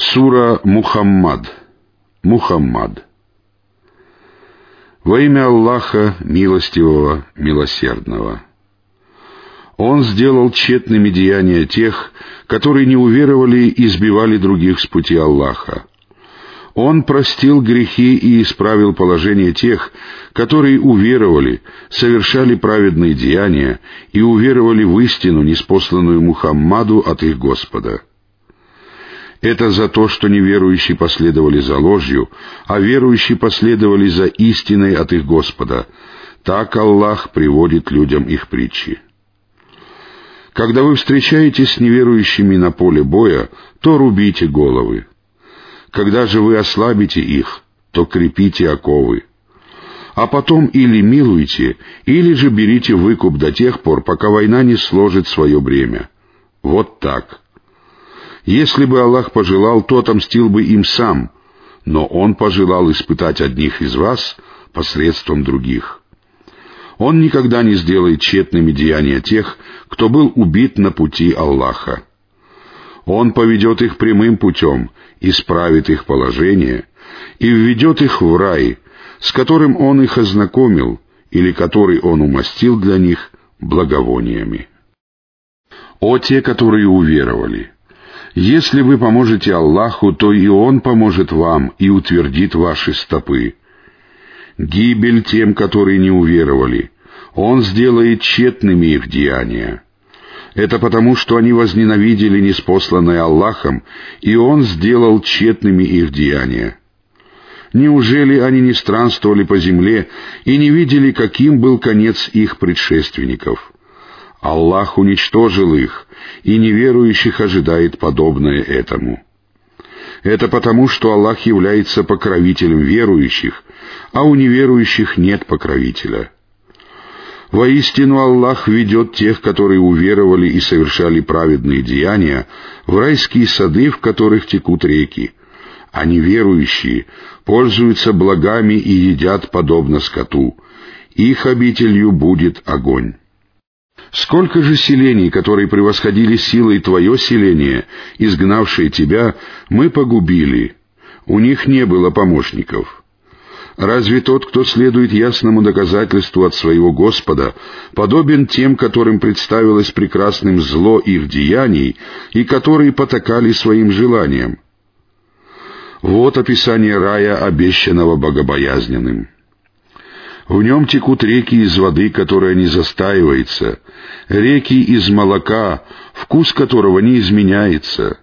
Сура Мухаммад. Мухаммад. Во имя Аллаха, милостивого, милосердного. Он сделал тщетными деяния тех, которые не уверовали и сбивали других с пути Аллаха. Он простил грехи и исправил положение тех, которые уверовали, совершали праведные деяния и уверовали в истину, неспосланную Мухаммаду от их Господа. Это за то, что неверующие последовали за ложью, а верующие последовали за истиной от их Господа. Так Аллах приводит людям их притчи. Когда вы встречаетесь с неверующими на поле боя, то рубите головы. Когда же вы ослабите их, то крепите оковы. А потом или милуйте, или же берите выкуп до тех пор, пока война не сложит свое бремя. Вот так. Если бы Аллах пожелал, то отомстил бы им сам, но Он пожелал испытать одних из вас посредством других. Он никогда не сделает тщетными деяния тех, кто был убит на пути Аллаха. Он поведет их прямым путем, исправит их положение и введет их в рай, с которым Он их ознакомил или который Он умастил для них благовониями. О те, которые уверовали! Если вы поможете Аллаху, то и Он поможет вам и утвердит ваши стопы. Гибель тем, которые не уверовали. Он сделает тщетными их деяния. Это потому, что они возненавидели неспосланное Аллахом, и Он сделал тщетными их деяния. Неужели они не странствовали по земле и не видели, каким был конец их предшественников? Аллах уничтожил их, и неверующих ожидает подобное этому. Это потому, что Аллах является покровителем верующих, а у неверующих нет покровителя. Воистину Аллах ведет тех, которые уверовали и совершали праведные деяния, в райские сады, в которых текут реки, а неверующие пользуются благами и едят подобно скоту. Их обителью будет огонь. Сколько же селений, которые превосходили силой твое селение, изгнавшие тебя, мы погубили. У них не было помощников. Разве тот, кто следует ясному доказательству от своего Господа, подобен тем, которым представилось прекрасным зло их деяний и которые потакали своим желаниям? Вот описание рая, обещанного богобоязненным. В нем текут реки из воды, которая не застаивается, реки из молока, вкус которого не изменяется,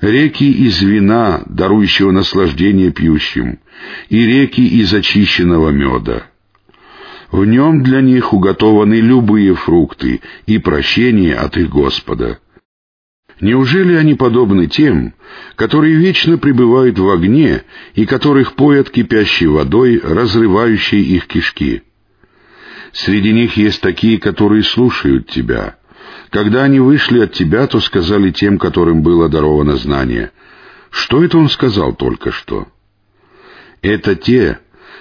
реки из вина, дарующего наслаждение пьющим, и реки из очищенного меда. В нем для них уготованы любые фрукты и прощение от их Господа — Неужели они подобны тем, которые вечно пребывают в огне и которых поят кипящей водой, разрывающей их кишки? Среди них есть такие, которые слушают тебя. Когда они вышли от тебя, то сказали тем, которым было даровано знание. Что это он сказал только что? Это те,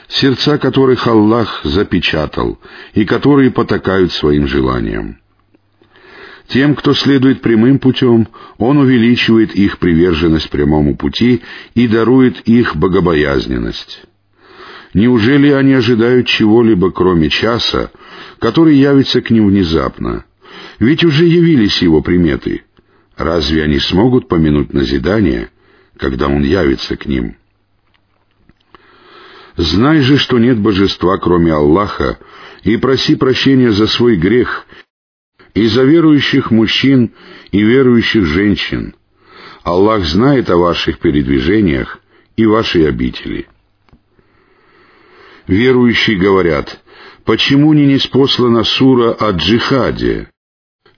сердца которых Аллах запечатал и которые потакают своим желаниям. Тем, кто следует прямым путем, Он увеличивает их приверженность прямому пути и дарует их богобоязненность. Неужели они ожидают чего-либо, кроме часа, который явится к ним внезапно? Ведь уже явились его приметы. Разве они смогут помянуть назидание, когда он явится к ним? Знай же, что нет божества, кроме Аллаха, и проси прощения за свой грех и за верующих мужчин и верующих женщин. Аллах знает о ваших передвижениях и вашей обители. Верующие говорят, почему не неспослана сура о джихаде?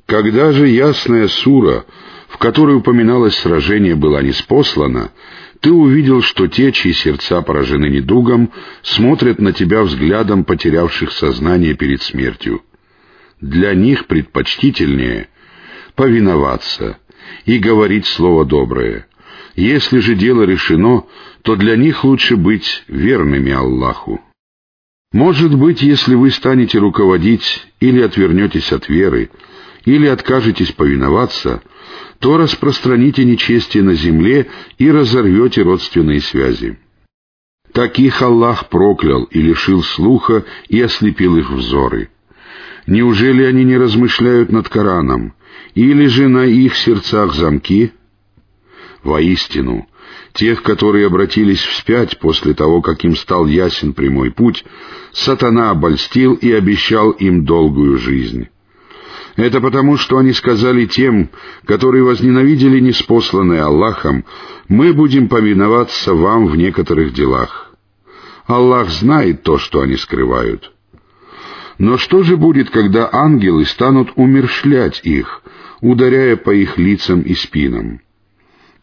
Когда же ясная сура, в которой упоминалось сражение, была неспослана, ты увидел, что те, чьи сердца поражены недугом, смотрят на тебя взглядом потерявших сознание перед смертью — для них предпочтительнее повиноваться и говорить слово доброе. Если же дело решено, то для них лучше быть верными Аллаху. Может быть, если вы станете руководить или отвернетесь от веры, или откажетесь повиноваться, то распространите нечестие на земле и разорвете родственные связи. Таких Аллах проклял и лишил слуха и ослепил их взоры. Неужели они не размышляют над Кораном, или же на их сердцах замки? Воистину, тех, которые обратились вспять после того, как им стал ясен прямой путь, сатана обольстил и обещал им долгую жизнь. Это потому, что они сказали тем, которые возненавидели неспосланное Аллахом, «Мы будем повиноваться вам в некоторых делах». Аллах знает то, что они скрывают. Но что же будет, когда ангелы станут умершлять их, ударяя по их лицам и спинам?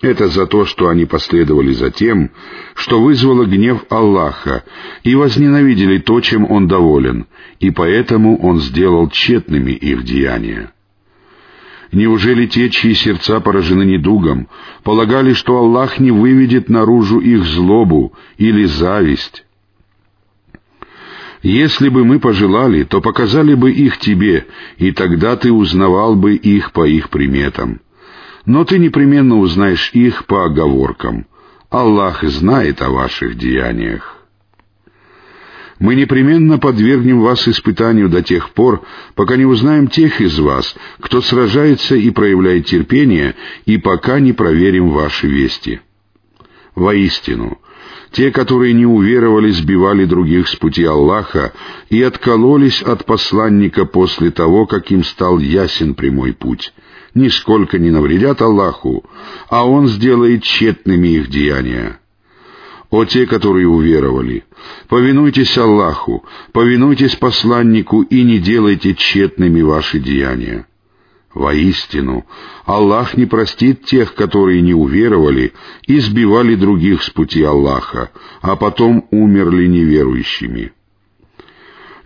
Это за то, что они последовали за тем, что вызвало гнев Аллаха, и возненавидели то, чем Он доволен, и поэтому Он сделал тщетными их деяния. Неужели те, чьи сердца поражены недугом, полагали, что Аллах не выведет наружу их злобу или зависть? Если бы мы пожелали, то показали бы их тебе, и тогда ты узнавал бы их по их приметам но ты непременно узнаешь их по оговоркам. Аллах знает о ваших деяниях. Мы непременно подвергнем вас испытанию до тех пор, пока не узнаем тех из вас, кто сражается и проявляет терпение, и пока не проверим ваши вести. Воистину, те, которые не уверовали, сбивали других с пути Аллаха и откололись от посланника после того, как им стал ясен прямой путь — нисколько не навредят Аллаху, а Он сделает тщетными их деяния. О те, которые уверовали, повинуйтесь Аллаху, повинуйтесь посланнику и не делайте тщетными ваши деяния. Воистину, Аллах не простит тех, которые не уверовали и сбивали других с пути Аллаха, а потом умерли неверующими.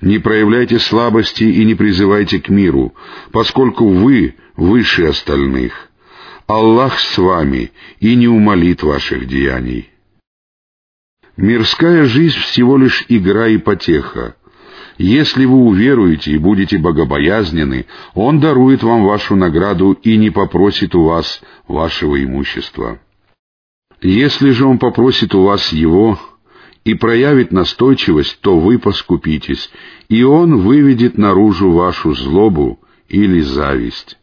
Не проявляйте слабости и не призывайте к миру, поскольку вы выше остальных. Аллах с вами и не умолит ваших деяний. Мирская жизнь всего лишь игра и потеха. Если вы уверуете и будете богобоязнены, Он дарует вам вашу награду и не попросит у вас вашего имущества. Если же Он попросит у вас его, и проявит настойчивость, то вы поскупитесь, и он выведет наружу вашу злобу или зависть.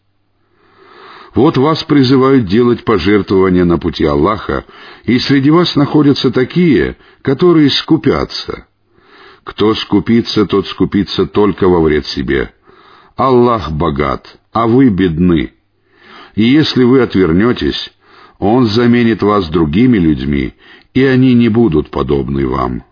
Вот вас призывают делать пожертвования на пути Аллаха, и среди вас находятся такие, которые скупятся. Кто скупится, тот скупится только во вред себе. Аллах богат, а вы бедны. И если вы отвернетесь, Он заменит вас другими людьми, и они не будут подобны вам.